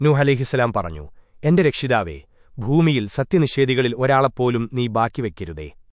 നൂഹലേഹിസലാം പറഞ്ഞു എന്റെ രക്ഷിതാവേ ഭൂമിയിൽ സത്യനിഷേധികളിൽ ഒരാളെപ്പോലും നീ ബാക്കി വയ്ക്കരുതേ